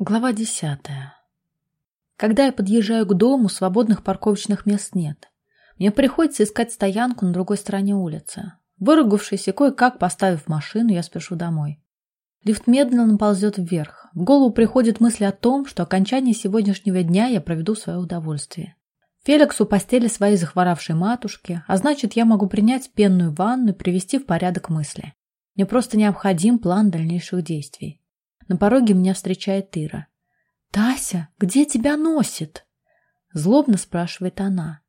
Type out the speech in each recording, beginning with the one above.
Глава десятая. Когда я подъезжаю к дому, свободных парковочных мест нет. Мне приходится искать стоянку на другой стороне улицы. Выругавшись и кое-как поставив машину, я спешу домой. Лифт медленно ползет вверх. В голову приходит мысль о том, что окончание сегодняшнего дня я проведу в свое удовольствие. Феликс у постели своей захворавшей матушки, а значит, я могу принять пенную ванну и привести в порядок мысли. Мне просто необходим план дальнейших действий. На пороге меня встречает Ира. «Тася, где тебя носит?» Злобно спрашивает она.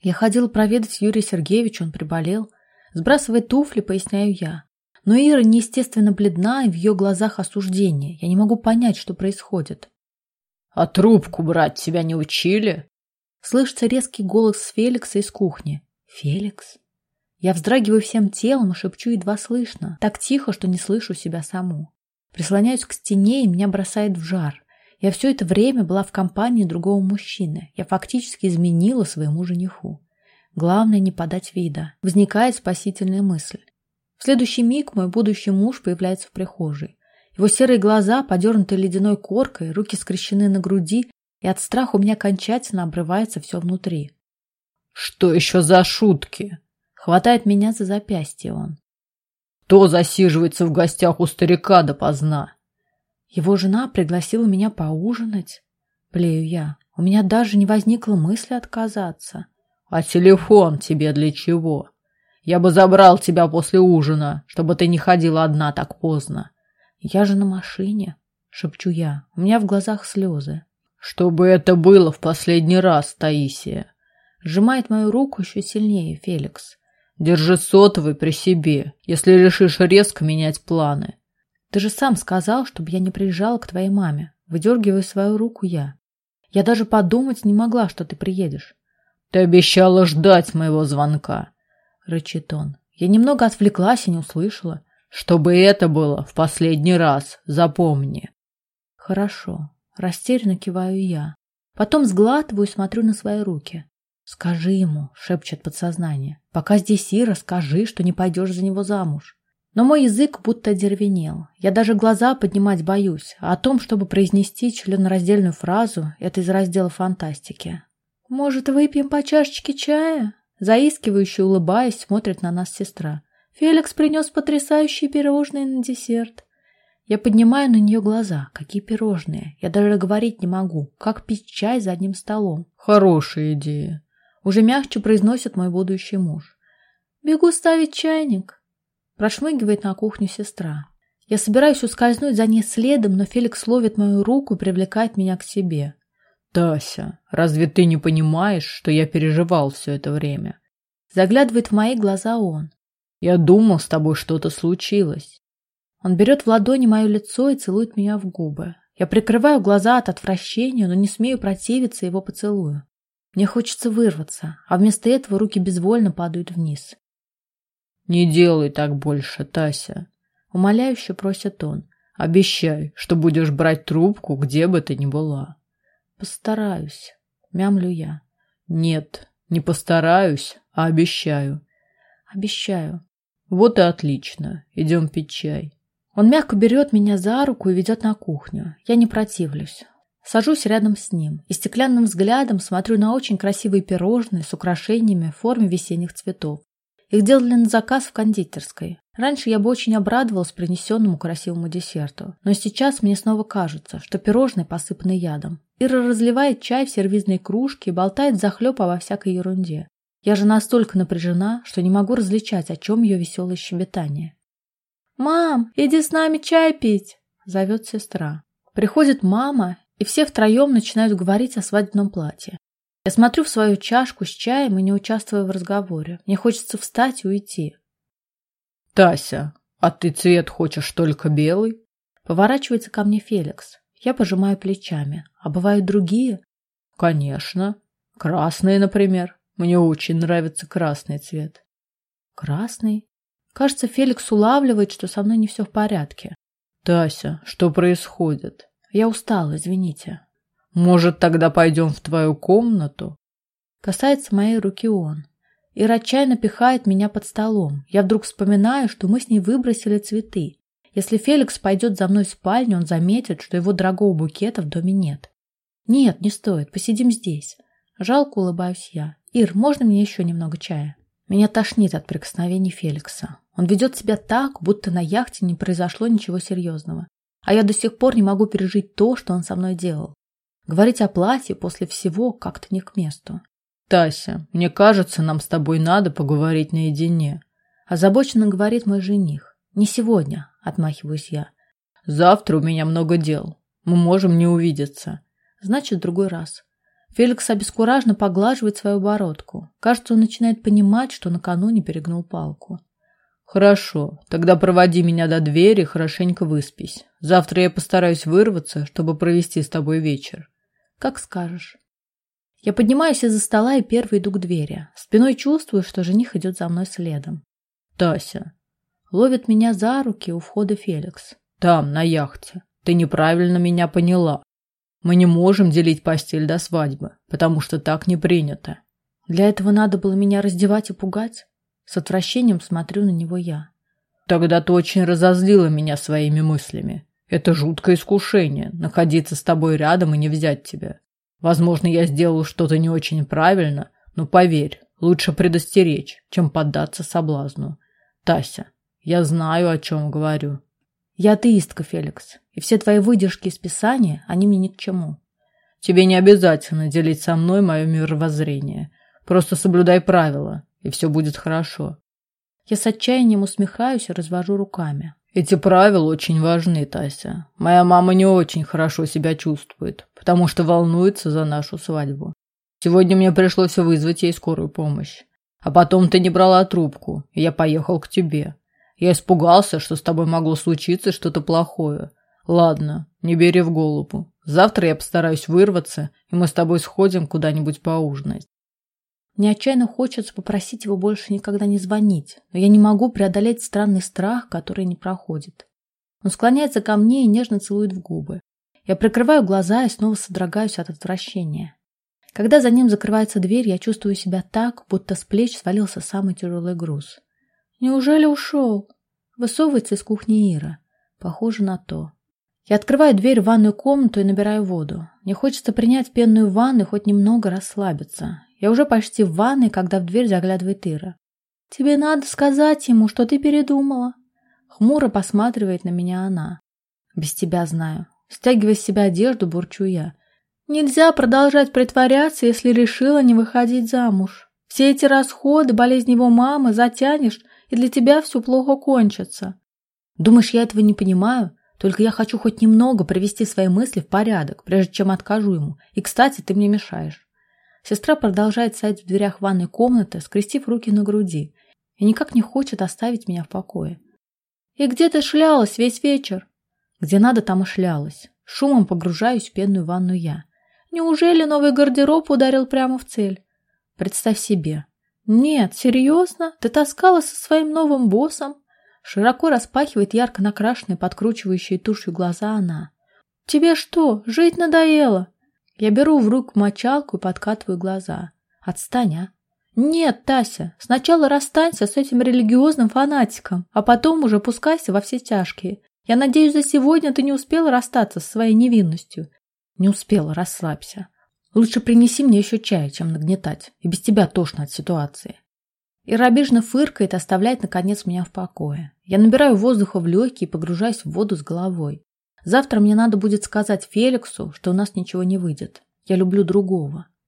Я ходила проведать Юрия Сергеевича, он приболел. Сбрасывая туфли, поясняю я. Но Ира неестественно бледна, и в ее глазах осуждение. Я не могу понять, что происходит. «А трубку брать тебя не учили?» Слышится резкий голос Феликса из кухни. «Феликс?» Я вздрагиваю всем телом и шепчу едва слышно, так тихо, что не слышу себя саму. Прислоняюсь к стене, и меня бросает в жар. Я все это время была в компании другого мужчины. Я фактически изменила своему жениху. Главное не подать вида. Возникает спасительная мысль. В следующий миг мой будущий муж появляется в прихожей. Его серые глаза, подернутые ледяной коркой, руки скрещены на груди, и от страха у меня окончательно обрывается все внутри. «Что еще за шутки?» Хватает меня за запястье он. Кто засиживается в гостях у старика допоздна? Его жена пригласила меня поужинать. Плею я. У меня даже не возникло мысли отказаться. А телефон тебе для чего? Я бы забрал тебя после ужина, чтобы ты не ходила одна так поздно. Я же на машине, шепчу я. У меня в глазах слезы. Чтобы это было в последний раз, Таисия. Сжимает мою руку еще сильнее Феликс. Держи сотовый при себе, если решишь резко менять планы. Ты же сам сказал, чтобы я не приезжала к твоей маме. Выдергиваю свою руку я. Я даже подумать не могла, что ты приедешь. Ты обещала ждать моего звонка, рычит он. Я немного отвлеклась и не услышала. Чтобы это было в последний раз, запомни. Хорошо. Растерянно киваю я. Потом сглатываю и смотрю на свои руки. «Скажи ему», — шепчет подсознание. «Пока здесь Ира, скажи, что не пойдешь за него замуж». Но мой язык будто деревенел. Я даже глаза поднимать боюсь. А о том, чтобы произнести членораздельную фразу, это из раздела фантастики. «Может, выпьем по чашечке чая?» Заискивающе улыбаясь, смотрит на нас сестра. «Феликс принес потрясающие пирожные на десерт». Я поднимаю на нее глаза. Какие пирожные? Я даже говорить не могу. Как пить чай за одним столом? Хорошая идея. Уже мягче произносит мой будущий муж. «Бегу ставить чайник», – прошмыгивает на кухню сестра. Я собираюсь ускользнуть за ней следом, но Феликс ловит мою руку и привлекает меня к себе. «Тася, разве ты не понимаешь, что я переживал все это время?» Заглядывает в мои глаза он. «Я думал, с тобой что-то случилось». Он берет в ладони мое лицо и целует меня в губы. Я прикрываю глаза от отвращения, но не смею противиться его поцелую. Мне хочется вырваться, а вместо этого руки безвольно падают вниз. «Не делай так больше, Тася», — умоляюще просит он. «Обещай, что будешь брать трубку, где бы ты ни была». «Постараюсь», — мямлю я. «Нет, не постараюсь, а обещаю». «Обещаю». «Вот и отлично. Идем пить чай». Он мягко берет меня за руку и ведет на кухню. Я не противлюсь. Сажусь рядом с ним и стеклянным взглядом смотрю на очень красивые пирожные с украшениями в форме весенних цветов. Их делали на заказ в кондитерской. Раньше я бы очень обрадовалась принесенному красивому десерту, но сейчас мне снова кажется, что пирожные посыпаны ядом. Ира разливает чай в сервизной кружке и болтает захлеб обо всякой ерунде. Я же настолько напряжена, что не могу различать, о чем ее веселое щебетание. «Мам, иди с нами чай пить!» — зовет сестра. Приходит мама и все втроем начинают говорить о свадебном платье. Я смотрю в свою чашку с чаем и не участвую в разговоре. Мне хочется встать и уйти. «Тася, а ты цвет хочешь только белый?» Поворачивается ко мне Феликс. Я пожимаю плечами. А бывают другие? «Конечно. Красные, например. Мне очень нравится красный цвет». «Красный?» Кажется, Феликс улавливает, что со мной не все в порядке. «Тася, что происходит?» Я устала, извините. Может, тогда пойдем в твою комнату? Касается моей руки он. Ира отчаянно пихает меня под столом. Я вдруг вспоминаю, что мы с ней выбросили цветы. Если Феликс пойдет за мной в спальню, он заметит, что его дорогого букета в доме нет. Нет, не стоит, посидим здесь. Жалко улыбаюсь я. Ир, можно мне еще немного чая? Меня тошнит от прикосновений Феликса. Он ведет себя так, будто на яхте не произошло ничего серьезного. А я до сих пор не могу пережить то, что он со мной делал. Говорить о платье после всего как-то не к месту. «Тася, мне кажется, нам с тобой надо поговорить наедине», озабоченно говорит мой жених. «Не сегодня», — отмахиваюсь я. «Завтра у меня много дел. Мы можем не увидеться». «Значит, в другой раз». Феликс обескураженно поглаживает свою бородку. Кажется, он начинает понимать, что накануне перегнул палку. «Хорошо, тогда проводи меня до двери, хорошенько выспись. Завтра я постараюсь вырваться, чтобы провести с тобой вечер». «Как скажешь». Я поднимаюсь из-за стола и первый иду к двери. Спиной чувствую, что жених идет за мной следом. «Тася!» Ловит меня за руки у входа Феликс. «Там, на яхте. Ты неправильно меня поняла. Мы не можем делить постель до свадьбы, потому что так не принято». Для этого надо было меня раздевать и пугать? С отвращением смотрю на него я. «Тогда ты очень разозлила меня своими мыслями. Это жуткое искушение — находиться с тобой рядом и не взять тебя. Возможно, я сделал что-то не очень правильно, но поверь, лучше предостеречь, чем поддаться соблазну. Тася, я знаю, о чем говорю. Я атеистка, Феликс, и все твои выдержки из Писания, они мне ни к чему. Тебе не обязательно делить со мной мое мировоззрение. Просто соблюдай правила, и все будет хорошо. Я с отчаянием усмехаюсь и развожу руками. Эти правила очень важны, Тася. Моя мама не очень хорошо себя чувствует, потому что волнуется за нашу свадьбу. Сегодня мне пришлось вызвать ей скорую помощь. А потом ты не брала трубку, и я поехал к тебе. Я испугался, что с тобой могло случиться что-то плохое. Ладно, не бери в голову. Завтра я постараюсь вырваться, и мы с тобой сходим куда-нибудь поужинать. Мне отчаянно хочется попросить его больше никогда не звонить, но я не могу преодолеть странный страх, который не проходит. Он склоняется ко мне и нежно целует в губы. Я прикрываю глаза и снова содрогаюсь от отвращения. Когда за ним закрывается дверь, я чувствую себя так, будто с плеч свалился самый тяжелый груз. Неужели ушел? Высовывается из кухни Ира. Похоже на то. Я открываю дверь в ванную комнату и набираю воду. Мне хочется принять пенную ванну и хоть немного расслабиться. Я уже почти в ванной, когда в дверь заглядывает Ира. «Тебе надо сказать ему, что ты передумала». Хмуро посматривает на меня она. «Без тебя знаю». Стягивая с себя одежду, бурчу я. «Нельзя продолжать притворяться, если решила не выходить замуж. Все эти расходы, болезнь его мамы затянешь, и для тебя все плохо кончится». «Думаешь, я этого не понимаю? Только я хочу хоть немного привести свои мысли в порядок, прежде чем откажу ему. И, кстати, ты мне мешаешь». Сестра продолжает стоять в дверях ванной комнаты, скрестив руки на груди, и никак не хочет оставить меня в покое. «И где ты шлялась весь вечер?» «Где надо, там и шлялась. Шумом погружаюсь в пенную ванну я. Неужели новый гардероб ударил прямо в цель?» «Представь себе». «Нет, серьезно? Ты таскалась со своим новым боссом?» Широко распахивает ярко накрашенные, подкручивающие тушью глаза она. «Тебе что, жить надоело?» Я беру в руку мочалку и подкатываю глаза. Отстань, а. Нет, Тася, сначала расстанься с этим религиозным фанатиком, а потом уже пускайся во все тяжкие. Я надеюсь, за сегодня ты не успела расстаться со своей невинностью. Не успела, расслабься. Лучше принеси мне еще чая, чем нагнетать. И без тебя тошно от ситуации. Ира обиженно фыркает, оставляет, наконец, меня в покое. Я набираю воздуха в легкие и погружаюсь в воду с головой. Завтра мне надо будет сказать Феликсу, что у нас ничего не выйдет. Я люблю другого.